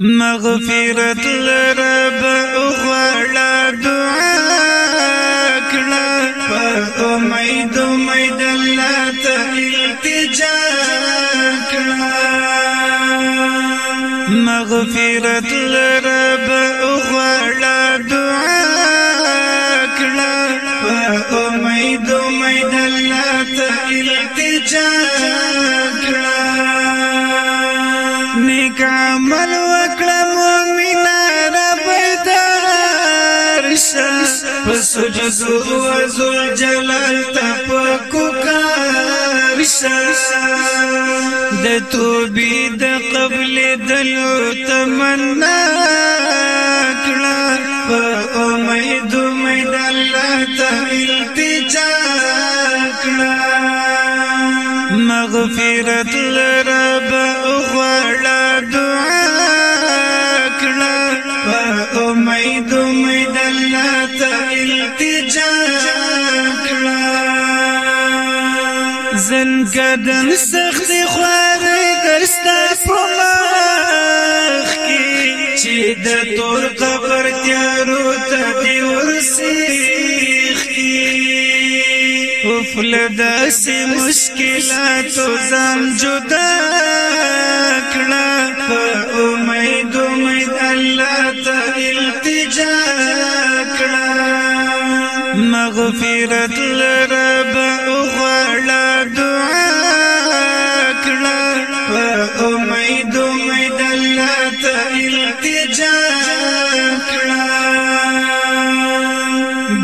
مغفرت لرب غواړه دعا کړه په امید امید الله ته التجا کړه مغفرت لرب غواړه دعا کړه په امید امید الله ته التجا کړه نیک پسجدو وزل جلال تپکو کارشا د توبې د قبل دلو تمنا کړه په امید امید الله ته التجا کړه مغفرت لرب زن کدن سخت خواري درستا پمخ کی چې د تور قبر تیارو ته دی ورسیخ کی افلداس مشکلات ځان جدا مغفرت لرب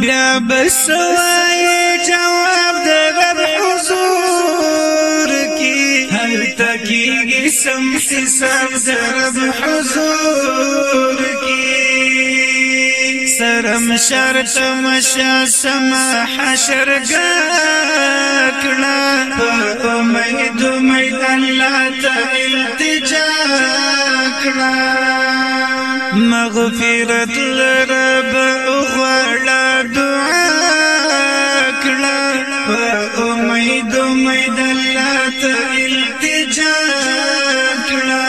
بیا بسوای جواب د رب حضور کی هر تکیږي سم حساب د رب حضور سرم شرط مشا سما حشر گکڑا پا امید امید اللہ تا التجا کڑا. مغفرت لرب اغوالا دعا پا امید امید اللہ تا التجا کڑا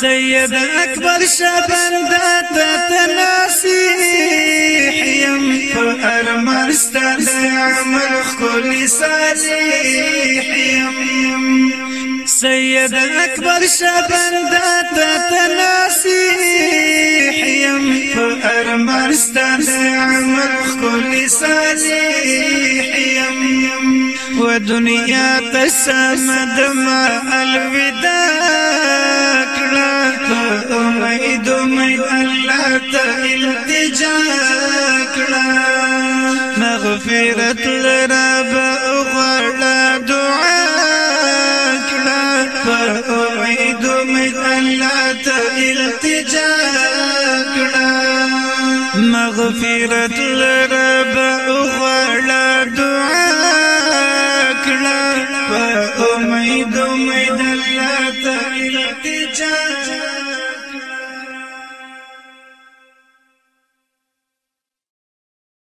سید اکبر شبندہ تناسيح يم ارمان ستاد عمل خلی صالح يم سید اکبر شبنده تناسيح يم ارمان ستاد عمل خلی صالح يم ودنيا تسامد ما الوداع کړه امید امید الله ته التجا کړه مغفرت جاکړه. مغفرت لرب